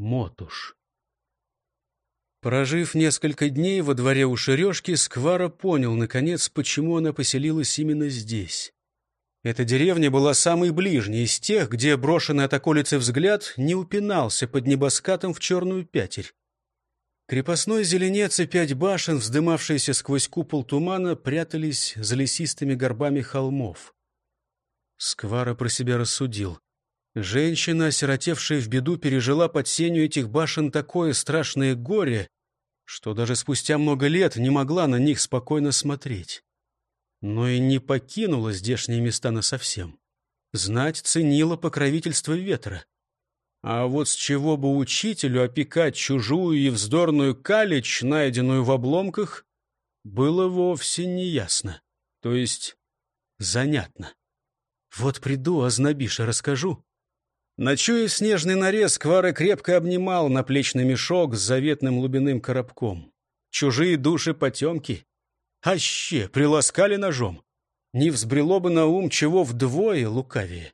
Мотуш. Прожив несколько дней во дворе у Шерешки, Сквара понял, наконец, почему она поселилась именно здесь. Эта деревня была самой ближней из тех, где брошенный от околицы взгляд не упинался под небоскатом в черную пятерь. Крепостной зеленец и пять башен, вздымавшиеся сквозь купол тумана, прятались за лесистыми горбами холмов. Сквара про себя рассудил. Женщина, осиротевшая в беду, пережила под сенью этих башен такое страшное горе, что даже спустя много лет не могла на них спокойно смотреть. Но и не покинула здешние места насовсем. Знать ценила покровительство ветра. А вот с чего бы учителю опекать чужую и вздорную калич, найденную в обломках, было вовсе не ясно. То есть занятно. Вот приду, ознобиша, расскажу. Ночуя снежный нарез, Квара крепко обнимал наплечный мешок с заветным лубяным коробком. Чужие души потемки. Аще, приласкали ножом. Не взбрело бы на ум, чего вдвое лукавее.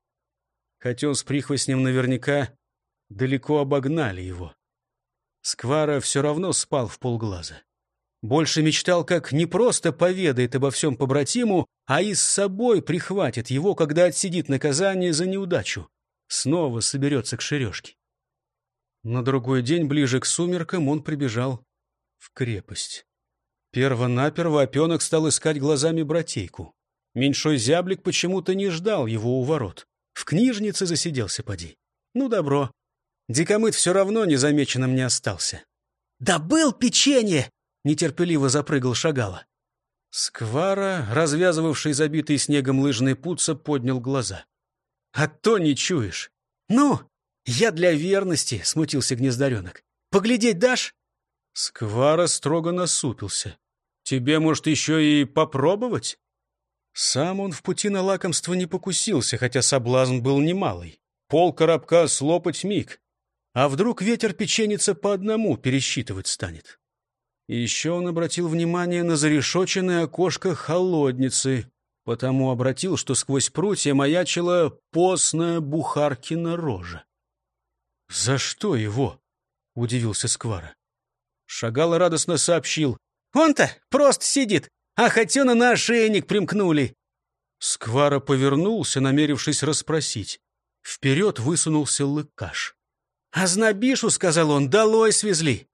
Хотя он с прихвостнем наверняка далеко обогнали его. Сквара все равно спал в полглаза. Больше мечтал, как не просто поведает обо всем побратиму, а и с собой прихватит его, когда отсидит наказание за неудачу снова соберется к шерешке. На другой день, ближе к сумеркам, он прибежал в крепость. Перво-наперво опенок стал искать глазами братейку. Меньшой зяблик почему-то не ждал его у ворот. В книжнице засиделся поди. Ну, добро. Дикомыт все равно незамеченным не остался. «Да был печенье!» — нетерпеливо запрыгал Шагала. Сквара, развязывавший забитый снегом лыжный путца, поднял глаза а то не чуешь. Ну, я для верности, — смутился гнездаренок. Поглядеть дашь? Сквара строго насупился. Тебе, может, еще и попробовать? Сам он в пути на лакомство не покусился, хотя соблазн был немалый. Пол коробка слопать миг. А вдруг ветер печеница по одному пересчитывать станет? Еще он обратил внимание на зарешоченное окошко холодницы, потому обратил, что сквозь прутья маячила постная бухаркина рожа. «За что его?» — удивился Сквара. Шагал радостно сообщил. «Он-то просто сидит, а хотена на ошейник примкнули». Сквара повернулся, намерившись расспросить. Вперед высунулся лыкаш. «А знобишу, — сказал он, — долой свезли».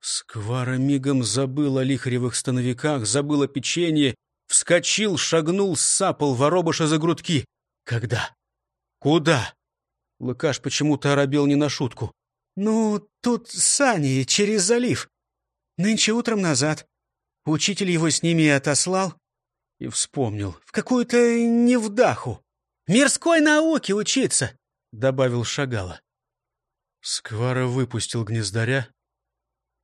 Сквара мигом забыл о лихаревых становиках, забыл о печенье Вскочил, шагнул, сапал воробыша за грудки. Когда? Куда? Лыкаш почему-то оробел не на шутку. Ну, тут сани через залив. Нынче утром назад. Учитель его с ними отослал. И вспомнил. В какую-то невдаху. Мирской науке учиться, добавил Шагала. Сквара выпустил гнездаря,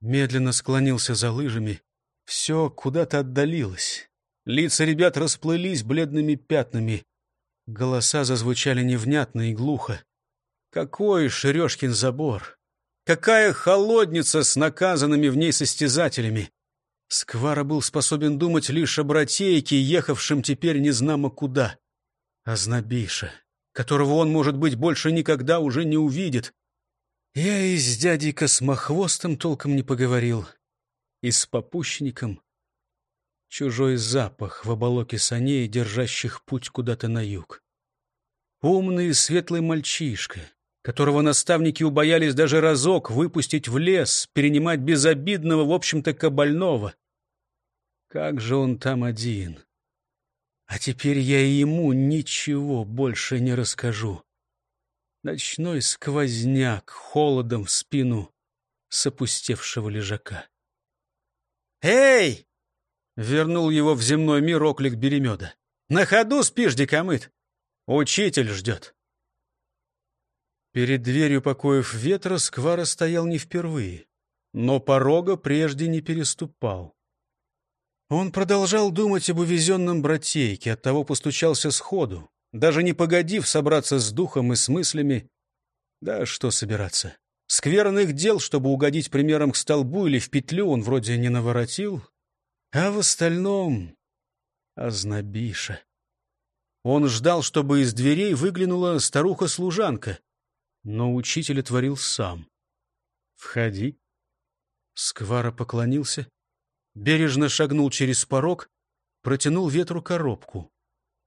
медленно склонился за лыжами. Все куда-то отдалилось. Лица ребят расплылись бледными пятнами. Голоса зазвучали невнятно и глухо. Какой Шерешкин забор! Какая холодница с наказанными в ней состязателями! Сквара был способен думать лишь о братейке, ехавшем теперь незнамо куда. А Знобиша, которого он, может быть, больше никогда уже не увидит. Я и с дядей Космохвостом толком не поговорил, и с попущником, чужой запах в оболоке саней, держащих путь куда-то на юг. Умный и светлый мальчишка, которого наставники убоялись даже разок выпустить в лес, перенимать безобидного, в общем-то, кабального. Как же он там один? А теперь я и ему ничего больше не расскажу. Ночной сквозняк холодом в спину с опустевшего лежака. «Эй!» Вернул его в земной мир оклик Беремеда. «На ходу спишь, дикомыт! Учитель ждет!» Перед дверью покоев ветра Сквара стоял не впервые, но порога прежде не переступал. Он продолжал думать об увезенном братейке, оттого постучался сходу, даже не погодив собраться с духом и с мыслями. Да что собираться? Скверных дел, чтобы угодить примером к столбу или в петлю, он вроде не наворотил, а в остальном — ознобиша. Он ждал, чтобы из дверей выглянула старуха-служанка, но учитель отворил сам. «Входи». Сквара поклонился, бережно шагнул через порог, протянул ветру коробку.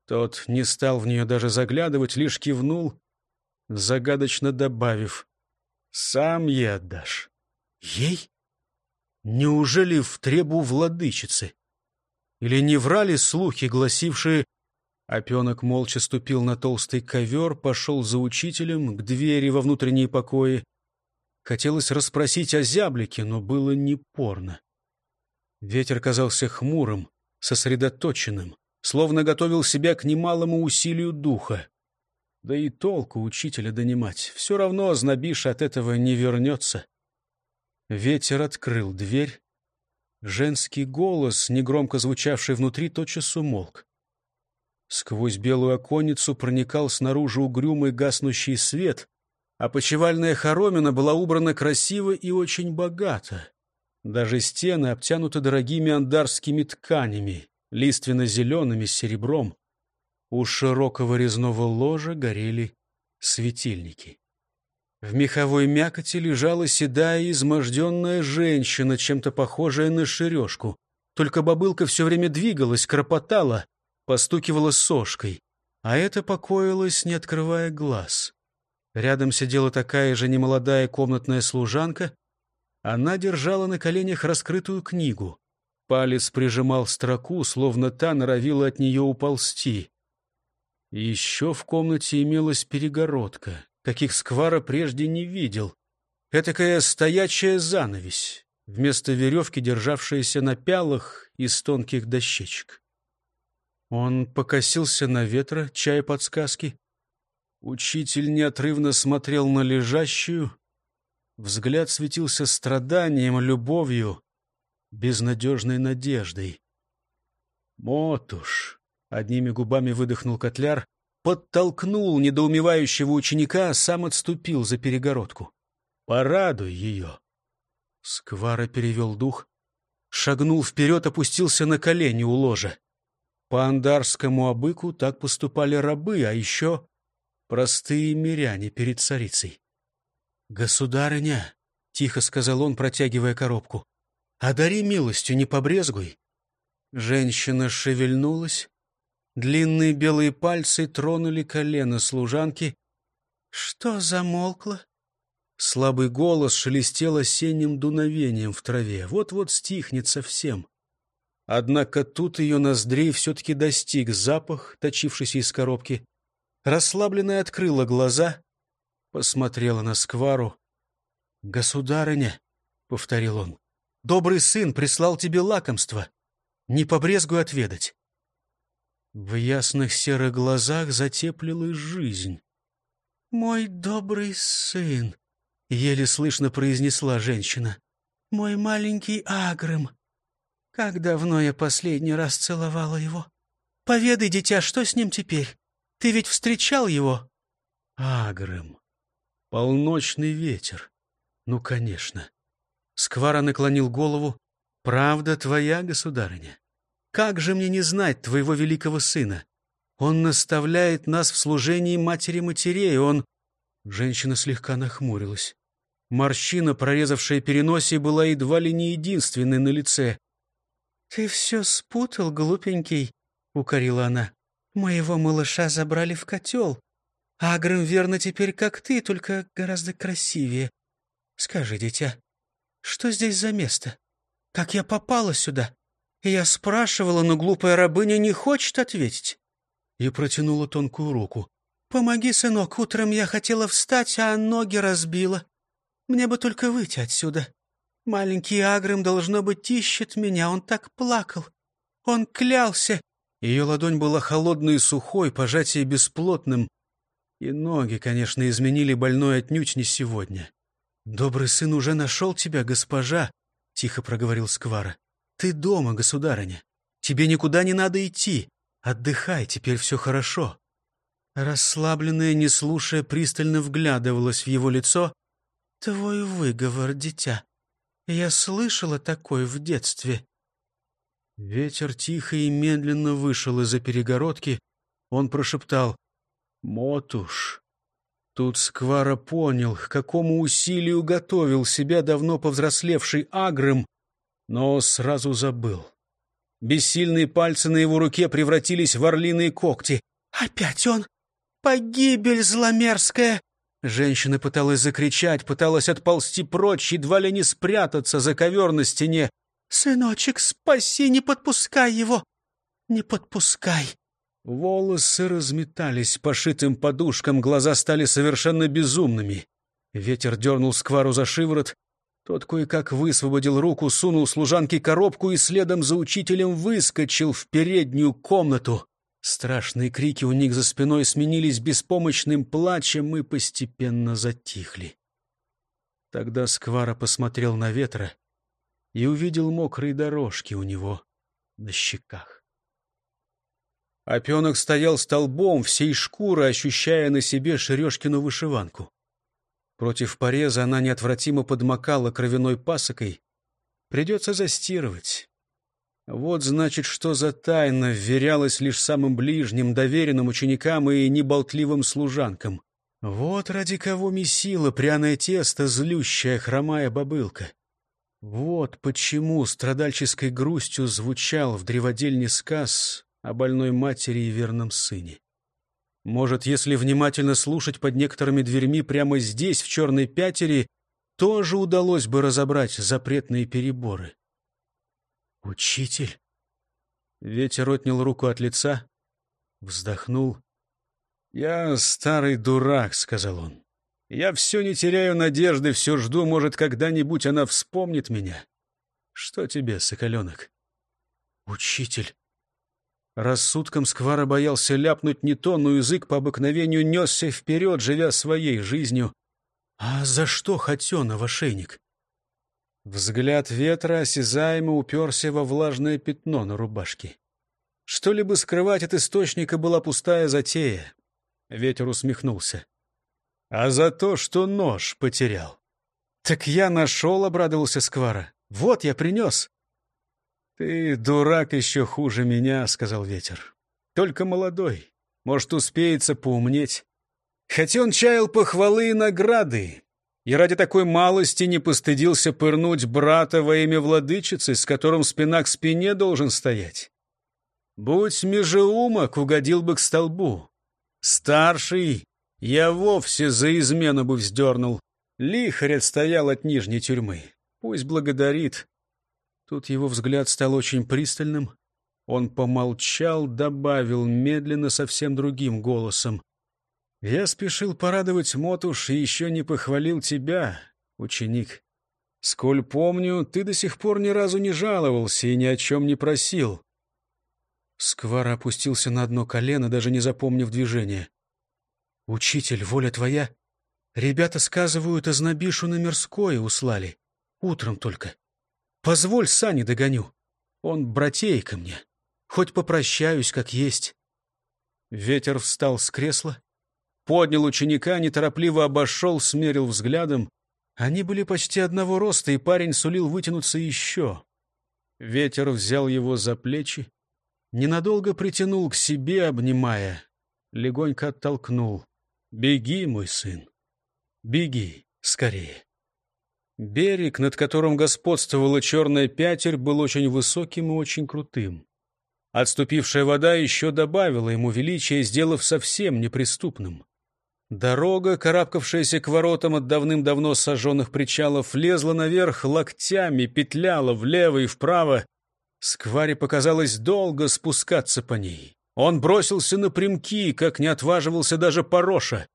Тот не стал в нее даже заглядывать, лишь кивнул, загадочно добавив «Сам ей отдашь». «Ей? Неужели в требу владычицы? Или не врали слухи, гласившие Опенок молча ступил на толстый ковер, пошел за учителем к двери во внутренние покои. Хотелось расспросить о зяблике, но было непорно. Ветер казался хмурым, сосредоточенным, словно готовил себя к немалому усилию духа. Да и толку учителя донимать. Все равно Знобиш от этого не вернется. Ветер открыл дверь. Женский голос, негромко звучавший внутри, тотчас умолк. Сквозь белую оконницу проникал снаружи угрюмый гаснущий свет, а почевальная хоромина была убрана красиво и очень богато. Даже стены обтянуты дорогими андарскими тканями, лиственно-зелеными с серебром. У широкого резного ложа горели светильники. В меховой мякоти лежала седая изможденная женщина, чем-то похожая на шережку. Только бабылка все время двигалась, кропотала, постукивала сошкой, а это покоилась, не открывая глаз. Рядом сидела такая же немолодая комнатная служанка. Она держала на коленях раскрытую книгу. Палец прижимал строку, словно та норовила от нее уползти. еще в комнате имелась перегородка, каких Сквара прежде не видел. Этакая стоячая занавесь, вместо веревки, державшаяся на пялах из тонких дощечек. Он покосился на ветра, чая подсказки. Учитель неотрывно смотрел на лежащую. Взгляд светился страданием, любовью, безнадежной надеждой. «Мотуш!» — одними губами выдохнул котляр, подтолкнул недоумевающего ученика, а сам отступил за перегородку. «Порадуй ее!» Сквара перевел дух, шагнул вперед, опустился на колени у ложа. По андарскому обыку так поступали рабы, а еще простые миряне перед царицей. «Государыня», — тихо сказал он, протягивая коробку, — «одари милостью, не побрезгуй». Женщина шевельнулась, длинные белые пальцы тронули колено служанки. «Что замолкло?» Слабый голос шелестел осенним дуновением в траве. Вот-вот стихнет совсем. Однако тут ее ноздрей все-таки достиг запах, точившийся из коробки. Расслабленная открыла глаза, посмотрела на сквару. «Государыня», — повторил он, — «добрый сын прислал тебе лакомство. Не побрезгуй отведать». В ясных серых глазах затеплилась жизнь. «Мой добрый сын», — еле слышно произнесла женщина, — «мой маленький Агрым, как давно я последний раз целовала его? Поведай, дитя, что с ним теперь? Ты ведь встречал его? Агрым. Полночный ветер. Ну, конечно. Сквара наклонил голову. Правда твоя, государыня? Как же мне не знать твоего великого сына? Он наставляет нас в служении матери матерей, он... Женщина слегка нахмурилась. Морщина, прорезавшая переносе, была едва ли не единственной на лице. «Ты все спутал, глупенький», — укорила она. «Моего малыша забрали в котел. Агрым верно теперь как ты, только гораздо красивее. Скажи, дитя, что здесь за место? Как я попала сюда?» Я спрашивала, но глупая рабыня не хочет ответить. И протянула тонкую руку. «Помоги, сынок, утром я хотела встать, а ноги разбила. Мне бы только выйти отсюда. Маленький Агрым, должно быть, ищет меня. Он так плакал. Он клялся. Ее ладонь была холодной и сухой, пожатие бесплотным. И ноги, конечно, изменили больной отнюдь не сегодня. «Добрый сын уже нашел тебя, госпожа», — тихо проговорил Сквара. «Ты дома, государыня. Тебе никуда не надо идти. Отдыхай, теперь все хорошо». Расслабленная, не слушая, пристально вглядывалась в его лицо. «Твой выговор, дитя. Я слышала такое в детстве. Ветер тихо и медленно вышел из-за перегородки. Он прошептал «Мотуш». Тут Сквара понял, к какому усилию готовил себя давно повзрослевший Агрым, но сразу забыл. Бессильные пальцы на его руке превратились в орлиные когти. «Опять он! Погибель зломерзкая!» Женщина пыталась закричать, пыталась отползти прочь, едва ли не спрятаться за ковер на стене. «Сыночек, спаси, не подпускай его! Не подпускай!» Волосы разметались по шитым подушкам, глаза стали совершенно безумными. Ветер дернул сквару за шиворот. Тот кое-как высвободил руку, сунул служанке коробку и следом за учителем выскочил в переднюю комнату. Страшные крики у них за спиной сменились беспомощным плачем и постепенно затихли. Тогда Сквара посмотрел на ветра и увидел мокрые дорожки у него на щеках. Опенок стоял столбом, всей шкуры ощущая на себе Шерешкину вышиванку. Против пореза она неотвратимо подмокала кровяной пасокой. Придется застирывать. Вот, значит, что за тайна вверялась лишь самым ближним, доверенным ученикам и неболтливым служанкам. Вот ради кого месила пряное тесто, злющая хромая бобылка. Вот почему страдальческой грустью звучал в древодельне сказ о больной матери и верном сыне. Может, если внимательно слушать под некоторыми дверьми прямо здесь, в черной пятере, тоже удалось бы разобрать запретные переборы. «Учитель?» Ветер отнял руку от лица, вздохнул. «Я старый дурак», — сказал он. «Я все не теряю надежды, все жду, может, когда-нибудь она вспомнит меня. Что тебе, соколенок?» «Учитель!» Рассудком Сквара боялся ляпнуть не то, но язык по обыкновению несся вперед, живя своей жизнью. «А за что хотена в ошейник?» Взгляд ветра осязаемо уперся во влажное пятно на рубашке. Что-либо скрывать от источника была пустая затея. Ветер усмехнулся. «А за то, что нож потерял». «Так я нашел», — обрадовался Сквара. «Вот я принес». «Ты дурак еще хуже меня», — сказал ветер. «Только молодой. Может, успеется поумнеть. Хотя он чаял похвалы и награды, и ради такой малости не постыдился пырнуть брата во имя владычицы, с которым спина к спине должен стоять. Будь межеумок, угодил бы к столбу. Старший я вовсе за измену бы вздернул. Лихарь отстоял от нижней тюрьмы. Пусть благодарит. Тут его взгляд стал очень пристальным. Он помолчал, добавил медленно совсем другим голосом. Я спешил порадовать Мотуш и еще не похвалил тебя, ученик. Сколь помню, ты до сих пор ни разу не жаловался и ни о чем не просил. Сквара опустился на одно колено, даже не запомнив движения. «Учитель, воля твоя? Ребята сказывают, ознобишу на мирское услали. Утром только. Позволь, сани догоню. Он братейка мне. Хоть попрощаюсь, как есть». Ветер встал с кресла, поднял ученика, неторопливо обошел, смерил взглядом. Они были почти одного роста, и парень сулил вытянуться еще. Ветер взял его за плечи, ненадолго притянул к себе, обнимая, легонько оттолкнул. «Беги, мой сын, беги скорее». Берег, над которым господствовала черная пятерь, был очень высоким и очень крутым. Отступившая вода еще добавила ему величия, сделав совсем неприступным. Дорога, карабкавшаяся к воротам от давным-давно сожженных причалов, лезла наверх локтями, петляла влево и вправо. Скваре показалось долго спускаться по ней. Он бросился напрямки, как не отваживался даже Пороша.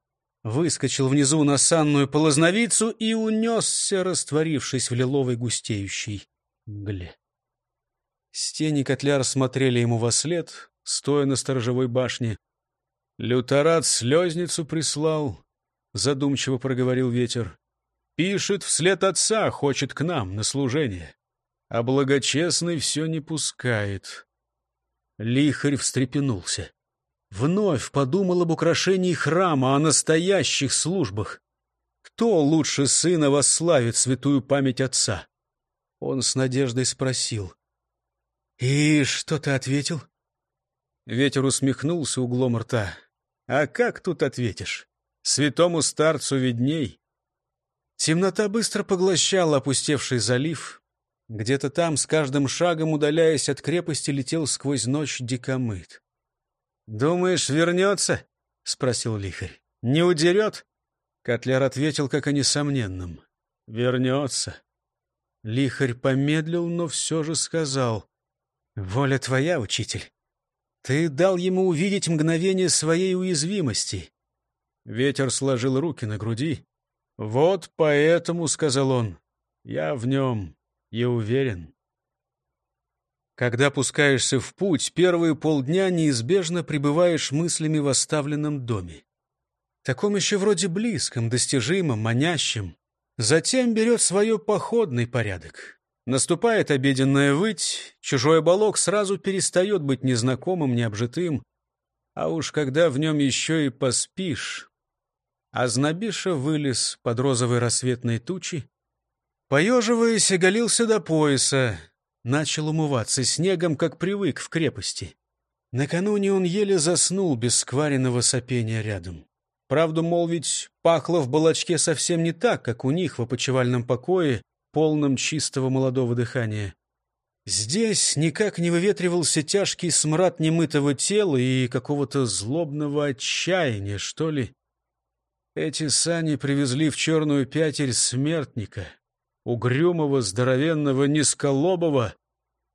Выскочил внизу на санную полозновицу и унесся, растворившись в лиловой густеющей мгле. Стени котляр смотрели ему во след, стоя на сторожевой башне. Люторат слезницу прислал, задумчиво проговорил ветер. Пишет вслед отца, хочет к нам на служение. А благочестный все не пускает. Лихарь встрепенулся. Вновь подумал об украшении храма, о настоящих службах. Кто лучше сына восславит святую память отца? Он с надеждой спросил. «И что ты ответил?» Ветер усмехнулся углом рта. А как тут ответишь? Святому старцу видней. Темнота быстро поглощала опустевший залив. Где-то там, с каждым шагом удаляясь от крепости, летел сквозь ночь дикомыт. «Думаешь, вернется?» — спросил лихарь. «Не удерет?» Котляр ответил, как о несомненном. «Вернется». Лихарь помедлил, но все же сказал. «Воля твоя, учитель. Ты дал ему увидеть мгновение своей уязвимости». Ветер сложил руки на груди. «Вот поэтому, — сказал он, — я в нем и уверен». Когда пускаешься в путь, первые полдня неизбежно пребываешь мыслями в оставленном доме. Таком еще вроде близком, достижимом, манящем. Затем берет свое походный порядок. Наступает обеденная выть, чужой оболок сразу перестает быть незнакомым, необжитым. А уж когда в нем еще и поспишь... Азнабиша вылез под розовой рассветной тучи. Поеживаясь, оголился до пояса. Начал умываться снегом, как привык в крепости. Накануне он еле заснул без скваренного сопения рядом. Правду молвить, пахло в балачке совсем не так, как у них в опочивальном покое, полном чистого молодого дыхания. Здесь никак не выветривался тяжкий смрад немытого тела и какого-то злобного отчаяния, что ли. Эти сани привезли в черную пятерь смертника, угрюмого, здоровенного, низколобого,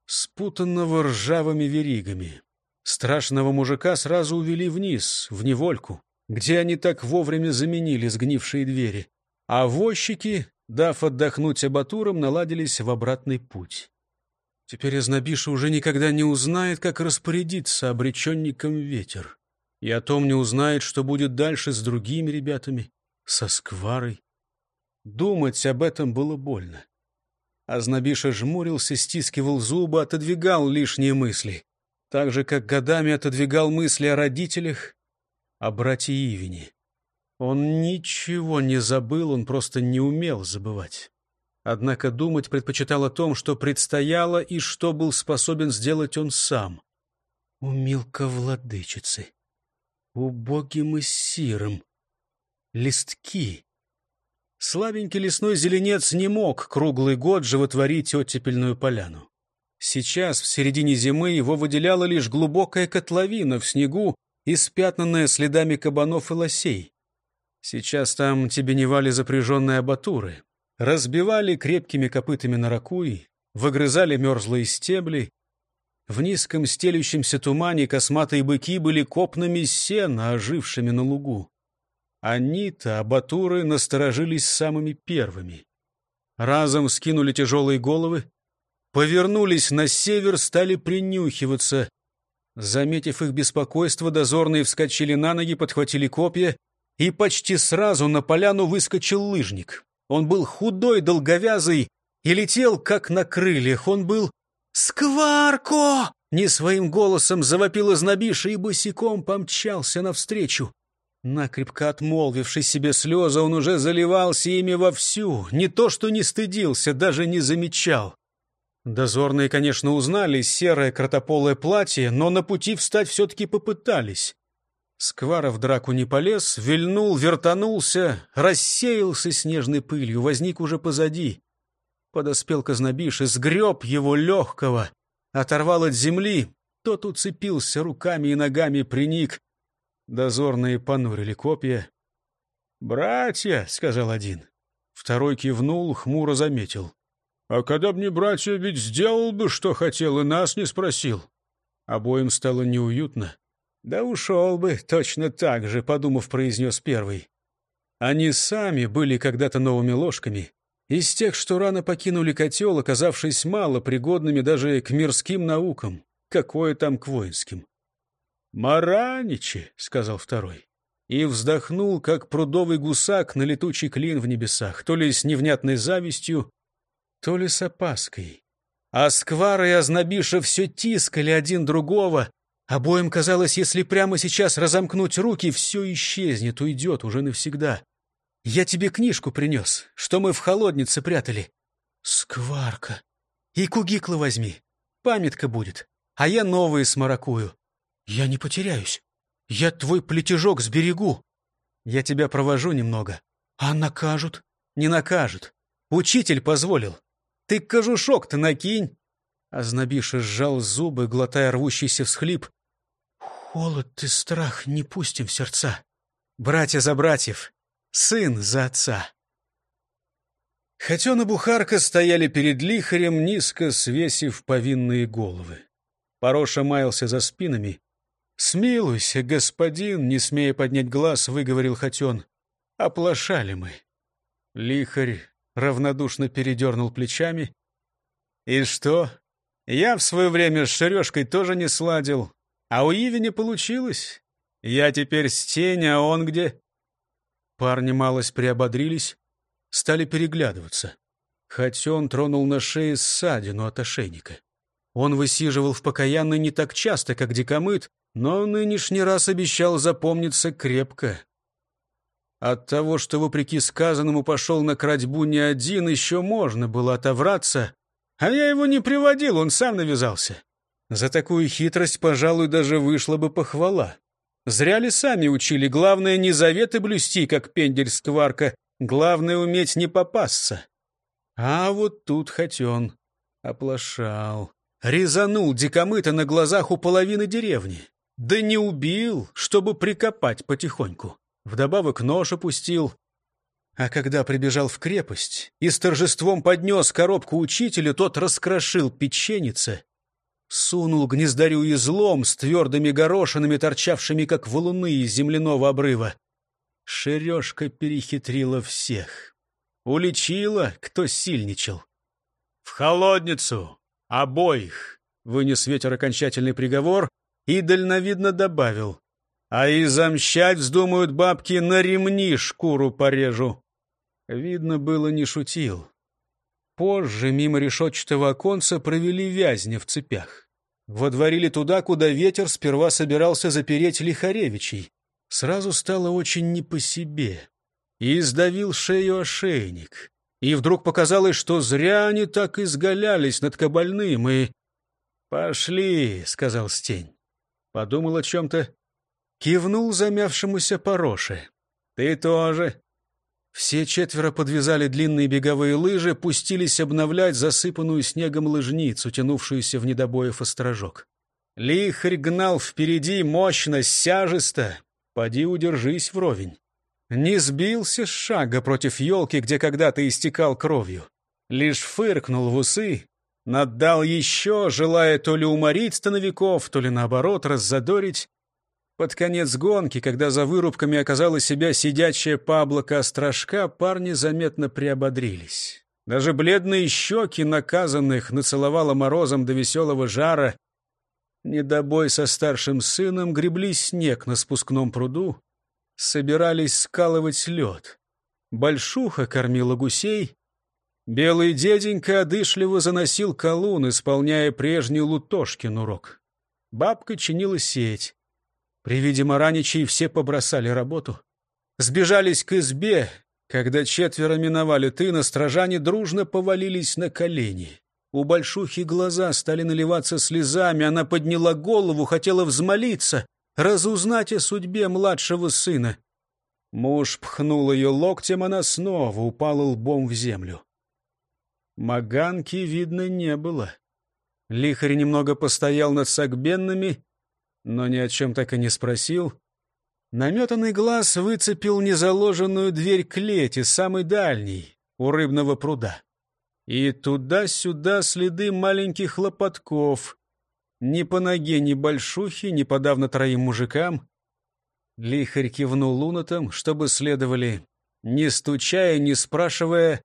спутанного ржавыми веригами. Страшного мужика сразу увели вниз, в невольку где они так вовремя заменили сгнившие двери, а возчики, дав отдохнуть абатурам, наладились в обратный путь. Теперь Азнабиша уже никогда не узнает, как распорядиться обреченником ветер. И о том не узнает, что будет дальше с другими ребятами, со скварой. Думать об этом было больно. Азнабиша жмурился, стискивал зубы, отодвигал лишние мысли. Так же, как годами отодвигал мысли о родителях о брате Ивине. Он ничего не забыл, он просто не умел забывать. Однако думать предпочитал о том, что предстояло и что был способен сделать он сам. У мелковладычицы, убогим и сирым, листки. Слабенький лесной зеленец не мог круглый год животворить оттепельную поляну. Сейчас, в середине зимы, его выделяла лишь глубокая котловина в снегу, испятнанная следами кабанов и лосей. Сейчас там тебеневали запряженные абатуры, разбивали крепкими копытами на ракуй, выгрызали мерзлые стебли. В низком стелющемся тумане косматые быки были копнами сена, ожившими на лугу. Они-то, абатуры, насторожились самыми первыми. Разом скинули тяжелые головы, повернулись на север, стали принюхиваться, Заметив их беспокойство, дозорные вскочили на ноги, подхватили копья, и почти сразу на поляну выскочил лыжник. Он был худой, долговязый и летел, как на крыльях. Он был «Скварко!» Не своим голосом завопил изнобиша и босиком помчался навстречу. Накрепко отмолвивший себе слезы, он уже заливался ими вовсю. Не то что не стыдился, даже не замечал. Дозорные, конечно, узнали серое кротополое платье, но на пути встать все-таки попытались. Сквара в драку не полез, вильнул, вертанулся, рассеялся снежной пылью, возник уже позади. Подоспел Казнобиш и сгреб его легкого, оторвал от земли, тот уцепился руками и ногами, приник. Дозорные понурили копья. «Братья!» — сказал один. Второй кивнул, хмуро заметил. А когда б не братья, ведь сделал бы, что хотел, и нас не спросил. Обоим стало неуютно. Да ушел бы точно так же, подумав, произнес первый. Они сами были когда-то новыми ложками, из тех, что рано покинули котел, оказавшись мало пригодными даже к мирским наукам, какое там к воинским. «Мараничи», — сказал второй, и вздохнул, как прудовый гусак на летучий клин в небесах, то ли с невнятной завистью, то ли с опаской. А Сквара и Ознобиша все тискали один другого. Обоим казалось, если прямо сейчас разомкнуть руки, все исчезнет, уйдет уже навсегда. Я тебе книжку принес, что мы в холоднице прятали. Скварка. И кугиклы возьми. Памятка будет. А я новые смаракую. Я не потеряюсь. Я твой плетежок сберегу. Я тебя провожу немного. А накажут? Не накажут. Учитель позволил. Ты кожушок-то накинь. Азнабиша сжал зубы, глотая рвущийся всхлип. Холод и страх не пустим в сердца. Братья за братьев, сын за отца. Хотен и Бухарка стояли перед лихарем, низко свесив повинные головы. Пороша маялся за спинами. «Смилуйся, господин!» — не смея поднять глаз, выговорил Хотен. «Оплошали мы». Лихарь равнодушно передернул плечами. «И что? Я в свое время с Шерешкой тоже не сладил. А у Иви не получилось. Я теперь с тени, а он где?» Парни малость приободрились, стали переглядываться. Хотя он тронул на шее ссадину от ошейника. Он высиживал в покаянной не так часто, как дикомыт, но нынешний раз обещал запомниться крепко. От того, что, вопреки сказанному, пошел на крадьбу не один, еще можно было отовраться, а я его не приводил, он сам навязался. За такую хитрость, пожалуй, даже вышла бы похвала. Зря ли сами учили, главное не заветы блюсти, как пендель скварка, главное уметь не попасться. А вот тут хоть оплошал. Резанул дикомыта на глазах у половины деревни. Да не убил, чтобы прикопать потихоньку. Вдобавок нож опустил. А когда прибежал в крепость и с торжеством поднес коробку учителю, тот раскрошил печеницы Сунул гнездарю излом с твердыми горошинами, торчавшими, как валуны из земляного обрыва. Шерешка перехитрила всех. Уличила, кто сильничал. «В холодницу! Обоих!» — вынес ветер окончательный приговор и дальновидно добавил. «А и замщать вздумают бабки, на ремни шкуру порежу!» Видно было, не шутил. Позже мимо решетчатого оконца провели вязня в цепях. Водворили туда, куда ветер сперва собирался запереть Лихаревичей. Сразу стало очень не по себе. И сдавил шею ошейник. И вдруг показалось, что зря они так изгалялись над кабальным, и... «Пошли», — сказал Стень. Подумал о чем-то. Кивнул замявшемуся Пороше. «Ты тоже. Все четверо подвязали длинные беговые лыжи, пустились обновлять засыпанную снегом лыжницу, тянувшуюся в недобоев острожок. Лихарь гнал впереди мощно, сяжисто. Поди удержись вровень. Не сбился с шага против елки, где когда-то истекал кровью. Лишь фыркнул в усы, наддал еще, желая то ли уморить становиков, то ли наоборот раззадорить. Под конец гонки, когда за вырубками оказалась себя сидячая Паблока Острожка, парни заметно приободрились. Даже бледные щеки наказанных нацеловало морозом до веселого жара. Недобой со старшим сыном гребли снег на спускном пруду, собирались скалывать лед. Большуха кормила гусей. Белый деденька одышливо заносил колун, исполняя прежний Лутошкин урок. Бабка чинила сеть. При виде Мараничей все побросали работу. Сбежались к избе. Когда четверо миновали тына, стражане дружно повалились на колени. У большухи глаза стали наливаться слезами, она подняла голову, хотела взмолиться, разузнать о судьбе младшего сына. Муж пхнул ее локтем, она снова упала лбом в землю. Маганки, видно, не было. Лихарь немного постоял над сагбенными, но ни о чем так и не спросил. Наметанный глаз выцепил незаложенную дверь клети, самый дальний, у рыбного пруда. И туда-сюда следы маленьких лопатков. Ни по ноге ни большухи, ни подавно троим мужикам. Лихарь кивнул лунатом, чтобы следовали, не стучая, не спрашивая,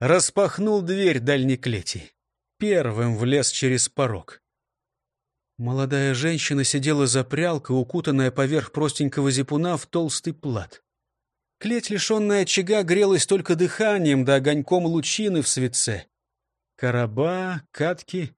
распахнул дверь дальней клети. Первым влез через порог. Молодая женщина сидела за прялкой, укутанная поверх простенького зипуна в толстый плат. Клеть, лишенная очага, грелась только дыханием да огоньком лучины в светце. Короба, катки,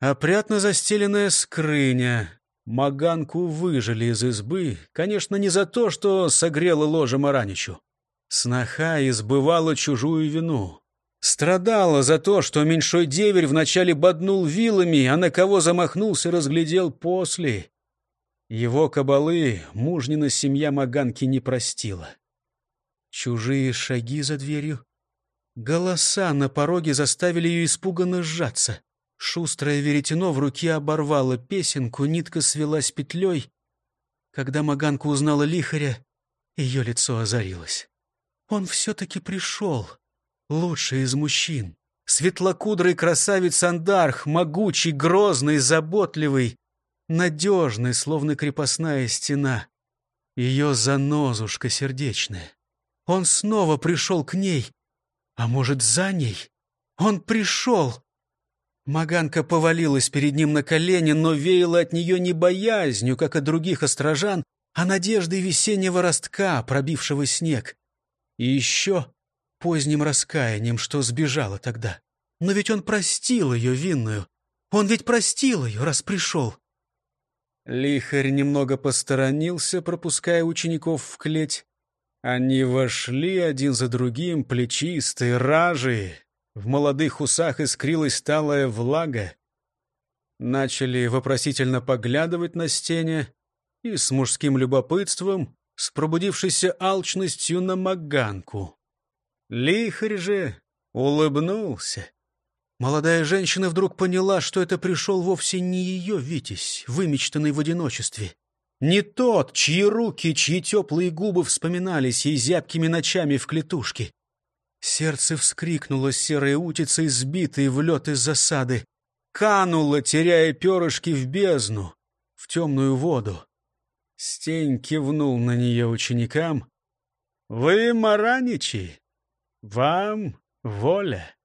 опрятно застеленная скрыня. Маганку выжили из избы, конечно, не за то, что согрела ложе Мараничу. Сноха избывала чужую вину. Страдала за то, что меньшой деверь вначале боднул вилами, а на кого замахнулся, разглядел после. Его кабалы мужнина семья Маганки не простила. Чужие шаги за дверью. Голоса на пороге заставили ее испуганно сжаться. Шустрое веретено в руке оборвало песенку, нитка свелась петлей. Когда Маганка узнала лихаря, ее лицо озарилось. Он все-таки пришел, лучший из мужчин. Светлокудрый красавец Андарх, могучий, грозный, заботливый, надежный, словно крепостная стена. Ее занозушка сердечная. Он снова пришел к ней, а может, за ней? Он пришел! Маганка повалилась перед ним на колени, но веяла от нее не боязнью, как от других острожан, а надеждой весеннего ростка, пробившего снег. И еще поздним раскаянием, что сбежала тогда. Но ведь он простил ее винную. Он ведь простил ее, раз пришел. Лихарь немного посторонился, пропуская учеников в клеть. Они вошли один за другим, плечистые, ражие, в молодых усах искрилась талая влага. Начали вопросительно поглядывать на стене и с мужским любопытством, с пробудившейся алчностью на маганку. Лихарь же улыбнулся. Молодая женщина вдруг поняла, что это пришел вовсе не ее Витязь, вымечтанный в одиночестве. Не тот, чьи руки, чьи теплые губы вспоминались ей зябкими ночами в клетушке. Сердце вскрикнуло серой утицей, сбитой в лед из засады. Кануло, теряя перышки в бездну, в темную воду. Стень кивнул на нее ученикам. «Вы мараничи, вам воля».